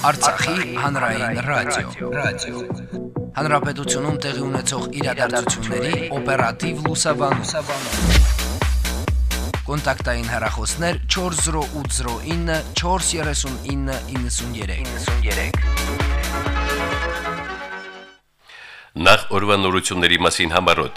Արցախի հանրային ռադիո, ռադիո։ Հանրապետությունում տեղի ունեցող իրադարձությունների օպերատիվ լուսաբանում։ Կոնտակտային հեռախոսներ 40809 43993։ 93։ Նախ օրվա նորությունների մասին համարոտ։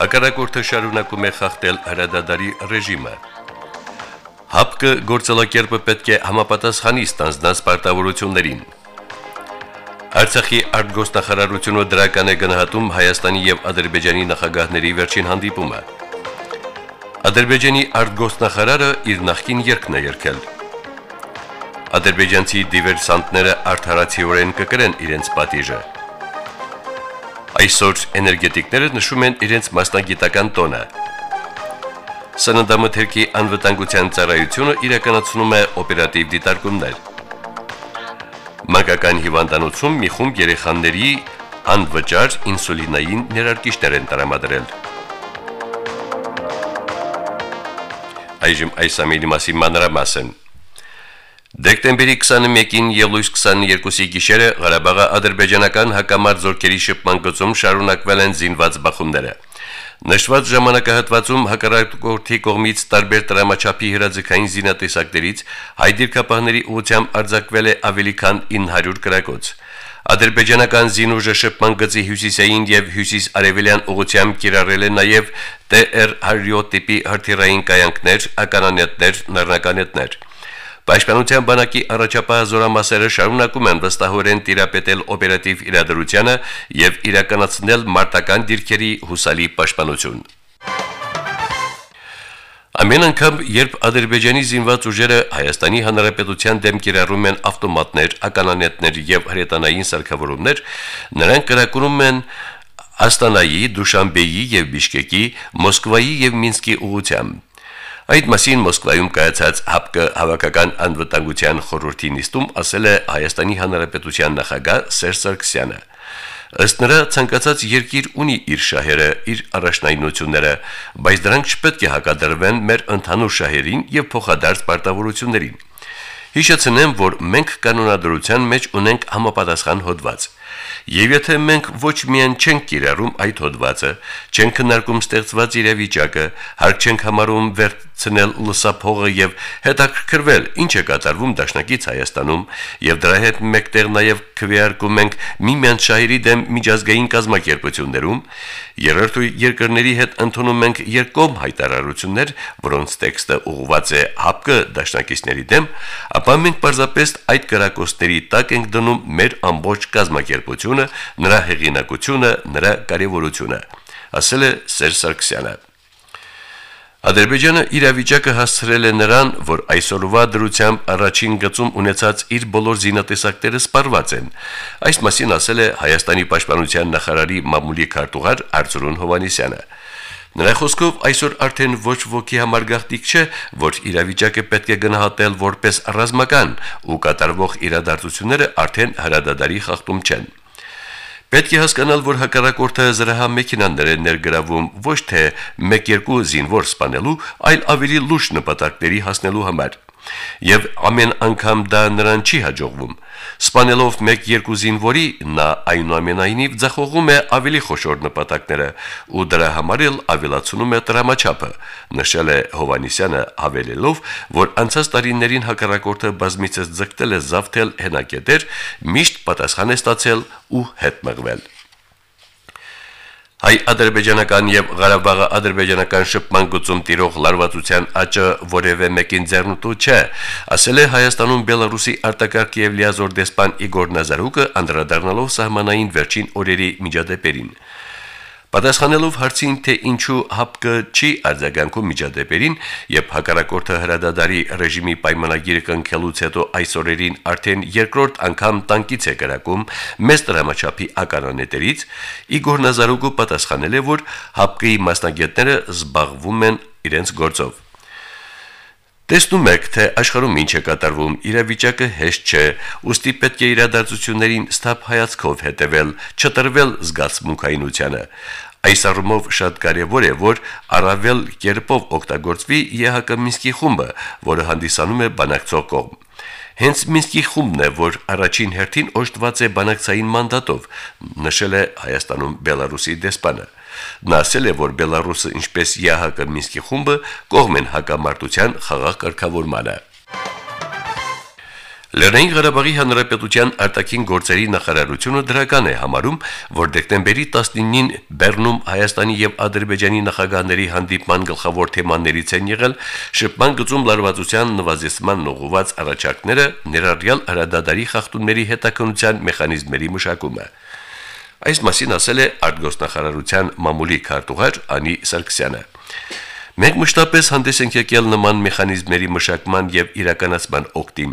Հակառակորդը շարունակում է խախտել հրադադարի ռեժիմը։ ՀԱՊԿ գործելակերպը պետք է համապատասխանի ստանձնած պարտավորություններին։ Արցախի արտգոսնախարարությունը դրական է գնահատում Հայաստանի եւ Ադրբեջանի նախագահների վերջին հանդիպումը։ Ադրբեջանի արտգոսնախարարը իր նախկին երկն է երկել։ Ադրբեջանցի դիվերսանտները արդարացիորեն կկրեն իրենց պատիժը։ Այսօր էներգետիկները նշում են իրենց մասնագիտական տոնը։ Սննդամթերքի անվտանգության ծառայությունը իրականացնում է օպերատիվ դիտարկումներ։ Մանկական հիվանդանոցում մի խումբ երեխաների անվճար ինսուլինային ներարկիչներ են տրամադրել։ Այժմ այս ամենի մասին մանրամասն։ Դեկտեմբերի 21-ին եւ լույս 22-ի գիշերը Ղարաբաղի ադրբեջանական հակամարտ զորքերի շփման գծում շարունակվել են զինված բախումները։ Նշված ժամանակահատվածում հակառակորդի կողմից տարբեր տրամաչափի հրաձգային զինատեսակներից հայ դիրքապահների ուղությամբ արձակվել է ավելի քան 900 կրակոց։ Ադրբեջանական զինուժը շփման գծի հյուսիսային եւ հյուսիս-արևելյան ուղությամբ կիրառել է նաեւ TR-107 տիպի հրթիռային կայանքներ, ականանետներ, նռնականետներ։ Պաշտպանության բանակի առաջապահ զորամասերը շարունակում են վստահորեն տիրապետել օպերատիվ իրադրությանը եւ իրականացնել մարտական դիրքերի հուսալի պաշտպանություն։ Ամեն անգամ, երբ Ադրբեջանի զինված ուժերը Հայաստանի Հանրապետության դեմ կիրառում են ավտոմատներ, ականանետներ եւ հրետանային սարքավորումներ, նրանք կրակում են Աստանայի, Դուշանբեի եւ Բիշկեկի, Մոսկվայի եւ Մինսկի ուղությամբ։ Այդ մասին Մոսկվայում կայացած ՀԱՊԿ հավաքական անվտանգության խորհրդի նիստում ասել է Հայաստանի Հանրապետության նախագահ Սերժ Սարգսյանը։ Ըստ նրա ցանկացած երկիր ունի իր շահերը, իր առաջնայնությունները, բայց դրանք չպետք է հակադրվեն մեր ընդհանուր շահերին եւ փոխադարձ պարտավորություններին։ Հիշեցնեմ, որ մենք կանոնադրության մեջ ունենք համապատասխան հոդված։ Եվ եթե մենք ոչ միայն չենք կիրառում այդ հոդվածը, չենք քննարկում ստեղծված իրավիճակը, հարկ չենք համարում վերցնել լսափողը եւ հետաքրքրվել ինչ է կատարվում դաշնակից Հայաստանում եւ դրա հետ մեկտեղ նաեւ քվեարկում ենք միմյանց շահերի դեմ միջազգային կազմակերպություններում, երրորդ երկրների հետ ընդունում ենք երկկողմ հայտարարություններ, որոնց տեքստը ուղղված է ՀԱՊԿ դաշնակիցների դեմ, ապա մենք պարզապես այդ կրակոցների տակ ենք դնում մեր ամբողջ կազմակերպությունը գիտությունը, նրա հեղինակությունը, նրա կարևորությունը, ասել է Սերժ Սարգսյանը։ Ադրբեջանը իրավիճակը հասցրել է նրան, որ այսօրվա դրությամբ առաջին գծում ունեցած իր բոլոր զինատեսակները սպառված են։ Այս մասին ասել է Հայաստանի պաշտպանության նախարարի մամուլի քարտուղար Արծրուն Հովանիսյանը։ Նրա խոսքով այսօր արդեն ոչ ոքի համար գաղտնիք չէ, որ իրավիճակը պետք է գնահատել որպես ռազմական ու կատարվող իրադարձությունները արդեն հրադադարի խախտում չեն։ Պետք է հասկանալ, որ հակառակորդը զրահ մեքենաներ է ներգրավում ոչ թե 1-2 զինվոր սպանելու, այլ ավելի լուրջ նպատակների հասնելու համար եւ ամեն անգամ դա նրան չի հաջողվում։ Սպանելով 1-2 զինվորի նա այնուամենայնիվ ձախողում է ավելի խոշոր նպատակները ու դրա համար էլ ավելացնում է տրամաչափը, նշել է Հովանիսյանը հավելելով, որ անցած տարիներին հակառակորդը բազմիցս ձգտել է զավթել հենակետեր, միշտ պատասխան է ստացել ու հետ մղվել։ Հայ-ադրբեջանական եւ Ղարաբաղի ադրբեջանական շփման գծում տիրող լարվածության աճը որևէ մեկին ձեռնտու չէ, ասել է Հայաստանում Բելարուսի արտակարգ եւ լիազոր դեսպան Իգոր Նազարուկը անդրադառնալով սահմանային վերջին օրերի միջադեպերին։ Պատասխանելով հարցին, թե ինչու ՀԱՊԿ չի արձագանքում միջադեպերին եւ հակառակորդը հրադադարի ռեժիմի պայմանագիրը կնքելուց հետո այսօրերին արդեն երկրորդ անգամ տանկից է գրակում մեծ դրամաչափի ականանետերից, Իգոր Նազարուկը պատասխանել է, որ ՀԱՊԿ-ի մասնագետները զբաղվում են իրենց գործով։ Տեսնում եք, թե աշխարհում ինչ է կատարվում, իրավիճակը հեշտ չէ, ուստի պետք է իրադարձություններին ստապ հայացքով հետևել, չտրվել զգացմունքայինությանը։ Այս առումով շատ կարևոր է, որ առավել կերպով օգտագործվի ԵՀԿ Մինսկի խումբը, որը հանդիսանում է բանակցող կողմ։ Հենց Մինսկի խումբն է, որ առաջին հերթին օժտված է բանակցային մանդատով, նշել է Հայաստանում Բելարուսի դեսպանը։ Նա ասել է, որ Բելարուսը ինչպես ԵՀԿ Մինսկի խումբը կողմ են հակամարտության խաղաղ կարգավորմանը։ Լեռնային Ղարաբաղի Հանրապետության արտաքին գործերի նախարարությունը դրական է համարում, որ դեկտեմբերի 19-ին Բեռնում Հայաստանի եւ Ադրբեջանի նախագահների հանդիպման գլխավոր թեմաներից են եղել շփման գծում լարվածության նվազեցման ուղղված առաջարկները, ներառյալ հրադադարի խախտումների հետաքննության մեխանիզմերի մշակումը։ Այս մասին ասել է արտգոսնախարարության մամուլի քարտուղար Անի Սարգսյանը։ Մենք մշտապես հանդես ենք եկել նման մեխանիզմերի մշակման եւ իրականացման օկտին,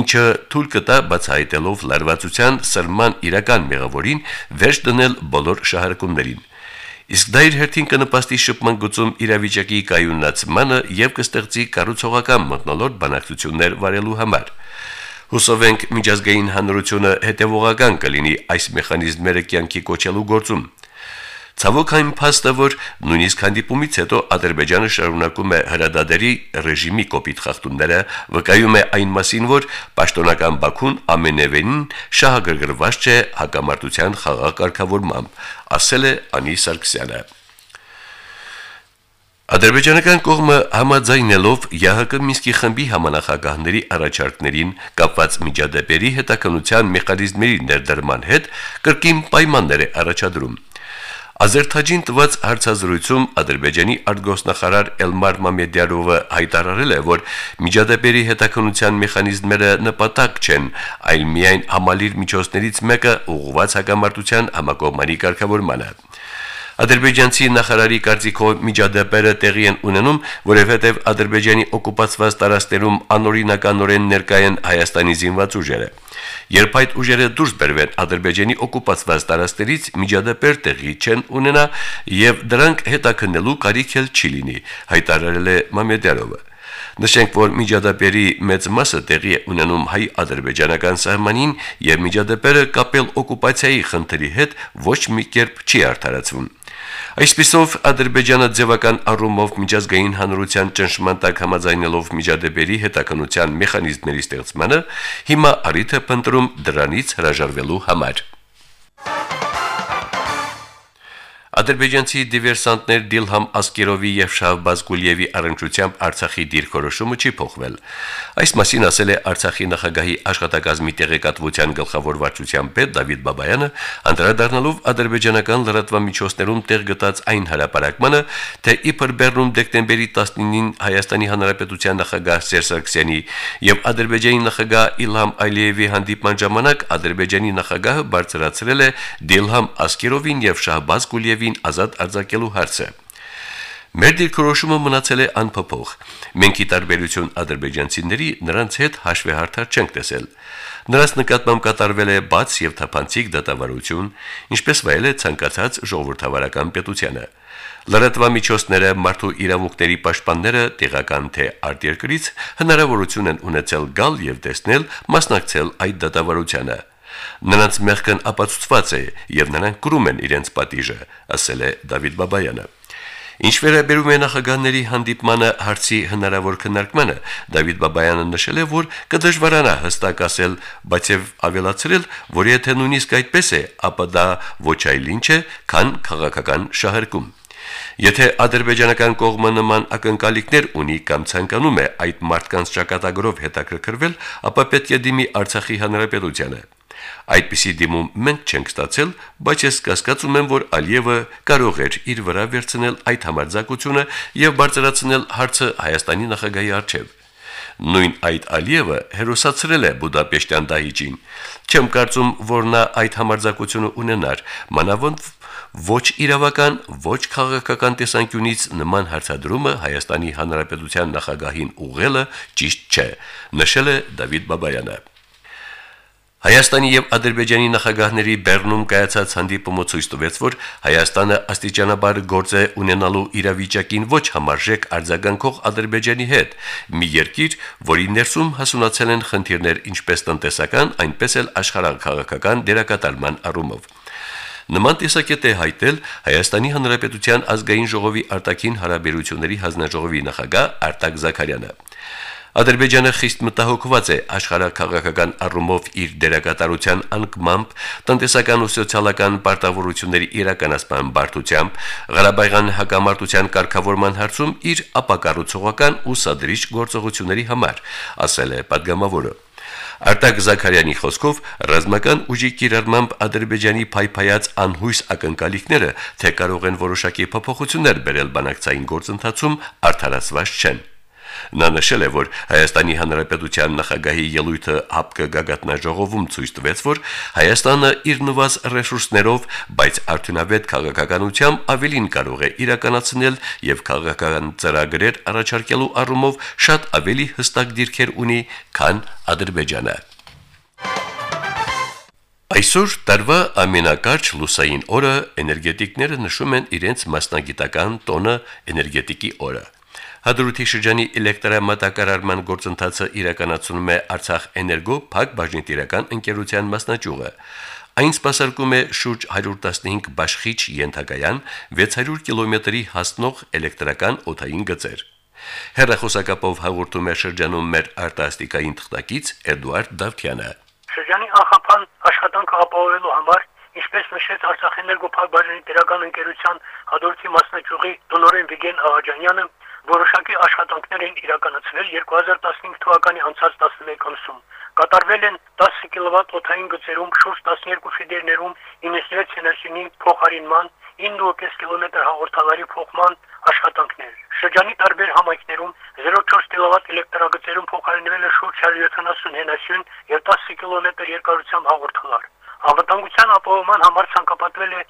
ինչը թույլ կտա բացահայտելով լարվածության սրման իրական մեղավորին վերջ դնել բոլոր շահարկումներին։ Իսկ դա իր հերթին կնպաստի շփման գծում իրավիճակի կայունացմանը եւ կստեղծի կառուցողական մտնոլորտ բանակցություններ վարելու համար։ Հուսով ենք միջազգային հանրությունը հետևողական կլինի այս մեխանիզմները կյանքի կոչելու գործում։ Ցավոք այն փաստը, որ նույնիսկ հանդիպումից հետո Ադրբեջանը շարունակում է հրադադերի ռեժիմի կոպիտ խախտումները, վկայում է այն մասին, որ պաշտոնական Բաքուն ամենևին շահագրգռված չէ հակամարտության խաղաղ կարգավորմամբ, ասել է Անի Սարգսյանը։ Ադրբեջանական կողմը համաձայնելով ՀՀԿ Մինսկի խմբի համանախագահների առաջարկներին կապված միջադեպերի հետաքննության մեխանիզմերի ներդրման հետ կրկին պայմաններ է առաջադրում։ Ազերթաջին տված հարցազրույցում Ադրբեջանի արտգոսնախարար Էլմար Մամեդյարովը հայտարարել է, որ միջադեպերի հետաքննության մեխանիզմները նպատակ չեն, այլ միայն համալիր միջոցներից մեկը ուղղված հակամարտության համակողմանի կարգավորմանը։ Ադրբեջանցի նախարարի կարծիքով միջադեպերը տեղի են ունենում, որովհետև Ադրբեջանի օկուպացված տարածքներում անօրինականորեն ներկայ են Հայաստանի զինված ուժերը։ Երբ այդ ուժերը դուրս բերվեն Ադրբեջանի օկուպացված տարածքներից, միջադեպեր տեղի չեն ունենա եւ դրանք հետաքննելու կարիք էլ չի լինի, հայտարարել է Մամեդյարովը։ Նշենք, որ միջադեպերի մեծ մասը տեղի է ունենում հայ-ադրբեջանական սահմանին եւ միջադեպերը կապել օկուպացիայի խնդրի հետ ոչ մի կերպ չի արդարացվում։ Այսպիսով Ադրբեջանը ձևական առումով միջազգային հանրության ճնշման տակ համաձայնելով միջադեպերի հետաքննության մեխանիզմների ստեղծմանը, հիմա առիթ է փնտրում դրանից հրաժարվելու համար։ Ադրբեջանցի դիվերսանտներ Դիլհամ Ասկերովի եւ Շահբազ Գուլիևի առընչությամբ Արցախի դիրքորոշումը չի փոխվել։ Այս մասին ասել է Արցախի նախագահի աշխատակազմի տեղեկատվության գլխավոր վարչության պետ Դավիթ Բաբայանը, անդրադառնալով ադրբեջանական լրատվամիջոցներում տեղ գտած այն հարաբերակմանը, թե իբր Բեռնում դեկտեմբերի 19-ին Հայաստանի Հանրապետության նախագահ Սերժ Սարգսյանի եւ Ադրբեջանի նախագահ Իլհամ Ալիևի հանդիպման ժամանակ Ադրբեջանի նախագահը բարձրացրել է Դիլհամ Ասկերովին եւ Շահբազ Գուլիևին Ալիևին ազատ արձակելու հարցը։ Մեր դիրքորոշումը մնացել է անփոփոխ։ Մենք ի տարբերություն ադրբեջանցիների նրանց հետ հաշվեհարթար չենք տեսել։ Նրանց նկատմամբ կատարվել է բաց եւ թափանցիկ դատավարություն, ինչպես վայել է ցանկացած ժողովրդավարական պետությանը։ Լրատվամիջոցները մարդու իրավունքների պաշտպանները տեղական թե արտերկրից հնարավորություն են ունեցել գալ եւ տեսնել, մասնակցել այդ դատավարությանը։ Նրանց մեղքն ապացուցված է եւ նրանք կրում են իրենց պատիժը, ասել է Դավիթ Բաբայանը։ Ինչ վերաբերում է նախագահների հանդիպմանը հարցի հնարավոր քննարկմանը, Դավիթ Բաբայանը նշել է, որ կդժվարանա հստակ ասել, բայց եւ ավելացրել, որ եթե նույնիսկ այդպես է, ապա դա ոչ այլ ինչ է, քան քաղաքական շահարկում։ Եթե ադրբեջանական կողմը նման ակնկալիքներ ունի կամ ցանկանում է այդ մարդկանց ճակատագրով հետաքրքրվել, ապա պետք է դիմի Արցախի հանրապետությանը։ Այդպիսի դիմում մենք չենք ստացել, բայց ես կասկածում եմ, որ Ալիևը կարող էր իր վրա վերցնել այդ համարձակությունը եւ բարձրացնել հարցը Հայաստանի նախագահի առջև։ Նույն այդ Ալիևը հերոսացրել է Բուդապեշտյան դահիճին։ Չեմ կարծում, որ նա այդ համարձակությունը ունենար, մանավանդ ոչ իրավական, ոչ քաղաքական տեսանկյունից նման հարցադրումը Հայաստանի Հանրապետության նախագահին ուղղելը ճիշտ չէ, նշել է Դավիթ Բաբայանը։ Հայաստանի եւ Ադրբեջանի նախագահների Բեռնում կայացած հանդիպումը ցույց տվեց, որ Հայաստանը աստիճանաբար գործ է ունենալու իրավիճակին ոչ համարժեք արձագանքող Ադրբեջանի հետ, մի երկիր, որի ներսում հասունացել են խնդիրներ ինչպես տնտեսական, այնպես էլ աշխարհակաղակական դերակատարման առումով։ Նման տեսակետ է հայտել Հայաստանի Հանրապետության ազգային ժողովի արտաքին հարաբերությունների հանձնաժողովի նախագահ Արտակ Զաքարյանը։ Ադրբեջանը խիստ մտահոգված է աշխարհակաղակական առումով իր դերակատարության անկմամբ, տնտեսական ու սոցիալական պարտավորությունների իրականացման բարդությամբ, Ղարաբաղյան հակամարտության կարգավորման հարցում իր ապակառուցողական ու սադրիչ գործողությունների համար, ասել է падգամավորը։ Արտակ Զաքարյանի խոսքով ռազմական ուժի կիրառմամբ Ադրբեջանի փայփայած անհույս ակնկալիքները, թե կարող են որոշակի փոփոխություններ բերել բանակցային գործընթացում, արդարացված չեն։ Նա նշել է, որ Հայաստանի Հանրապետության նախագահի ելույթը ՀԱՊԿ գագաթնաժողովում ցույց տվեց, որ Հայաստանը իր նվազ ռեսուրսներով, բայց արդյունավետ քաղաքականությամբ ավելին կարող է իրականացնել եւ քաղաքական ծրագրեր առաջարկելու առումով շատ ավելի հստակ դիրքեր ունի, քան Ադրբեջանը։ Այսօր տարվա ամենակարճ լուսային օրը էներգետիկները նշում են իրենց մասնագիտական տոնը էներգետիկի օրը։ Հադրութի շրջանի էլեկտրամատակարարման գործընթացը իրականացնում է Արցախ էներգո փակ բաժնետիրական ընկերության մասնաճյուղը։ Այն սպասարկում է շուրջ 115 բաշխիչ ենթակայան 600 կիլոմետրի հասնող էլեկտրական օթային գծեր։ Հերրախոսակապով հաղորդում է շրջանում մեր արտասթիկային թղթակից Էդուարդ Դավթյանը։ Շրջանի ախապան աշխատանքը ապահովելու համար Ինչպես նշեց Արցախեներգո փակ բաժնի տիրական ընկերության հադորցի մասնաճյուղի տնօրեն Վիգեն Աղաջանյանը, որոշակի աշխատանքներ են իրականացվել 2015 թվականի անցած 11 ամսում։ Կատարվել են 10 կիլովատ օթային գծերում շուրջ 12 ֆիդերներում 96 էներգինի փոխարինման 9.5 կիլոմետր հաղորդալարի փոխման աշխատանքներ։ Շրջանի տարբեր համայնքներում 0.4 կիլովատ էլեկտրագծերում փոխարինվել է շուրջ 170 հենասյուն եւ 10 կիլոմետր երկարությամբ հաղորդալար։ Անվտանգության ապահովման համար ցանկապատվել է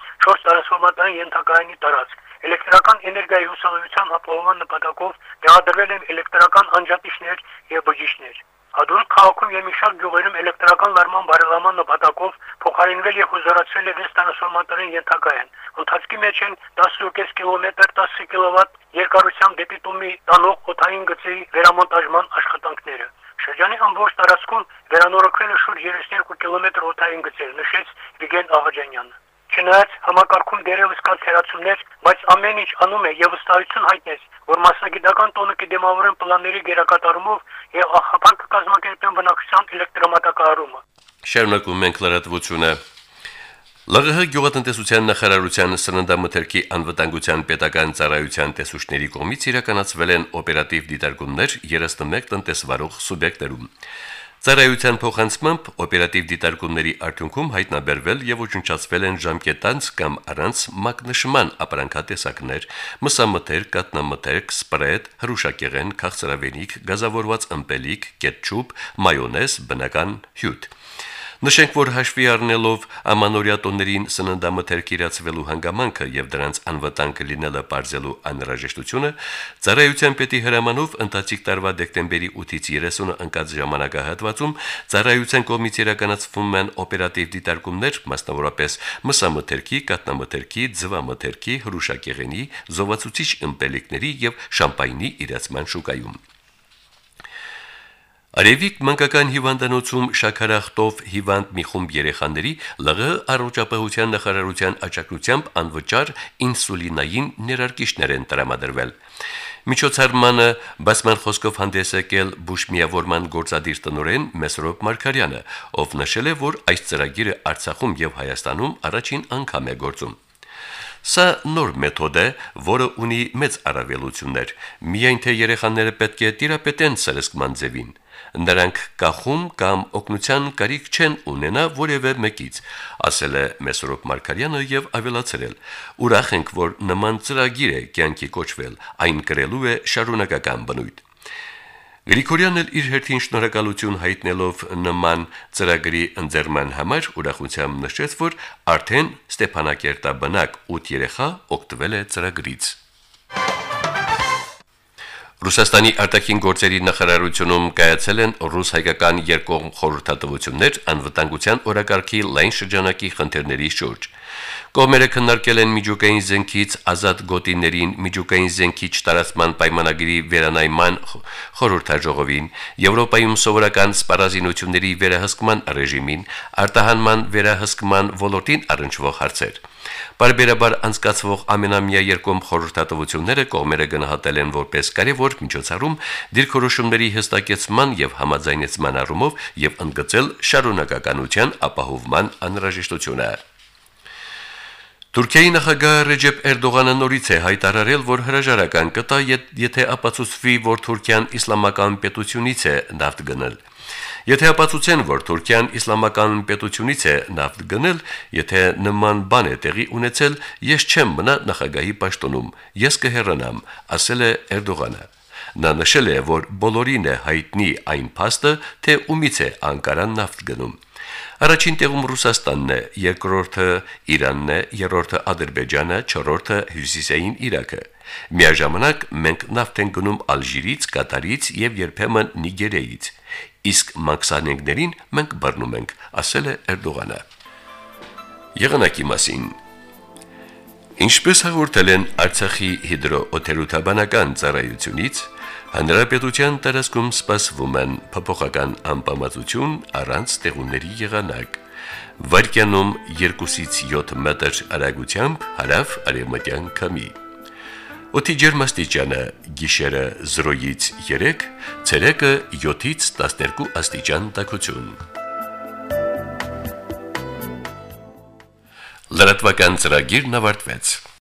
6 տրանսֆորմատորային ենթակայան։ Ընթացքի մեջ են 10.5 կիլոմետր 10 կիլովատ երկարությամբ դեպի Տումի տանող օթային գծի վերամոնտաժման աշխատանքները։ Շրջանի ամբողջ տարածքում վերանորոգվել է շուրջ 32 կիլոմետր օթային գծեր, նշեց Վիգեն Աղաջանյանը։ Չնայած համակարգում դերևս կա ցերացումներ, բայց ամեն ինչ անում է եւ վստահություն հայտնեց, որ մասնագիտական տոնը կդեմավորեն պլանների գերակատարումով եւ ախապան կկազմակերպեն բնակչության էլեկտրոմատակարարումը։ Շարունակում ենք լրատվությունը։ ԼՂՀ գյուղատնտեսության նախարարության սննդամթերքի անվտանգության պետական ծառայության տեսուչների կողմից իրականացվել են օպերատիվ դիտարկումներ 31 տնտեսվարող սուբյեկտերում։ Ծառայության փոխանցմամբ օպերատիվ դիտարկումների արդյունքում հայտնաբերվել եւ ոչնչացվել են ժամկետանց կամ առանց մակնշման ապրանքատեսակներ, մսամթեր, կատնամթերք, սպրեդ, հրուշակեղեն, քաղցրավենիք, գազավորված ըմպելիք, կետչուպ, մայոնեզ, բնական հյութ։ Նշենք, որ հաշվի առնելով ամանորյա տոններին սննդամթերք իրացվելու հանգամանքը եւ դրանց անվտանգ լինելը բարձելու անհրաժեշտությունը, ծառայության պետի հրամանով ընթացիկ տարվա դեկտեմբերի 8-ից 30-ը ընկած ժամանակահատվածում ծառայության կողմից իրականացվում են օպերատիվ դիտարկումներ, մասնավորապես մսամթերքի, կատնամթերքի, ձվամթերքի, հրուշակեղենի, զովացուցիչ ըմպելիքների եւ շամպայնի իրացման շուկայում։ Արևիկ մանկական հիվանդանոցում շաքարախտով հիվանդ մի խումբ երեխաների ԼՂ առողջապահության նախարարության աջակցությամբ անվճար ինսուլինային ներարկիչներ են տրամադրվել։ Միջոցառմանը բասման խոսքով հանդես եկել Բուշմիավորման գործադիր տնօրեն Մեսրոպ Մարկարյանը, ով նշել է, որ այս ծրագիրը Արցախում եւ Հայաստանում առաջին անգամ է գործում։ Սա նոր մեթոդ է, որը ունի մեծ առավելություններ։ Միայն թե երեխաները պետք է տիրապետեն սրսկման ձևին նրանք կախում կամ օգնության կարիք չեն ունենա որևէ մեկից, ասել է Մեսրոպ Մարկարյանը եւ ավելացրել. Ուրախ ենք, որ նման ծրագիր է կյանքի կոչվել, այն կրելու է շարունակական բնույթ։ Գրիգորյանն իր հերթին շնորհակալություն հայտնելով նման ծրագրի ընձեռման համար ուրախությամբ նշեց, որ արդեն Ստեփանակերտաբնակ 8 երեխա օգտվել է ծրագրից։ Ռուսաստանի արտաքին գործերի նախարարությունում կայացել են ռուս-հայկական երկկողմ խորհրդատվություններ անվտանգության օրակարգի լայն շրջանակի խնդիրների շուրջ։ Կողմերը քննարկել են միջուկային զենքից ազատ գոտիներին միջուկային զենքի չտարածման պայմանագրի վերանայման խորհրդաժողովին, Եվրոպայում սովորական սպառազինությունների վերահսկման ռեժիմին, արտահանման վերահսկման ոլորտին առնչվող հարցեր։ Բարբերաբար անցկացվող ամենամյա երկում խորհրդատվությունները կողմերը գնահատել են որպես կարևոր միջոցառում դիրքորոշումների հստակեցման եւ համաձայնեցման առումով եւ ընդգծել շարունակականության ապահովման անհրաժեշտությունը։ Թուրքիայի նախագահ Ռեջեփ Էրդողանը նորից է հայտարարել, որ հրաժարական կտա, եթե ապացուցվի, որ Թուրքիան իսլամական պետությունից է նավթ գնել։ Եթե ապացուցեն, որ Թուրքիան իսլամական պետությունից է նավթ գնել, եթե նման բան է տեղի ունեցել, ես չեմ մնա նախագահի պաշտոնում, ես կհեռանամ, ասել է Էրդողանը։ Նա նշել է, որ բոլորին է հայտնի այն փաստը, թե ումից է Անկարան նավթ գնում։ Առաջին տեղում Ռուսաստանն է, երկրորդը Իրանն է, երրորդը Ադրբեջանը, չորրորդը Հյուսիսային Իրաքը։ Միաժամանակ մենք նավթ ենք գնում Ալժիրից, Կատարից եւ երբեմն Նիգերիայից իսկ մաքսանենգներին մենք բռնում ենք, ասել է Էրդողանը։ Եղանակի մասին Ինչպես հաղորդել են Արցախի հիդրոօթերոթաբանական ծառայությունից, հանրապետության տարածքում սպասվում են փոփոխական անբավարարություն առանց տեղունների եղանակ։ Վարկյանում 2-ից 7 մետր արագությամբ հարավ արևմտյան քամի։ Օդի ջերմաստիճանը՝ գիշերը 0-ից 3, ցերեկը 7-ից 12 աստիճան տաքություն։ Լրատվական ծրագիրն ավարտվեց։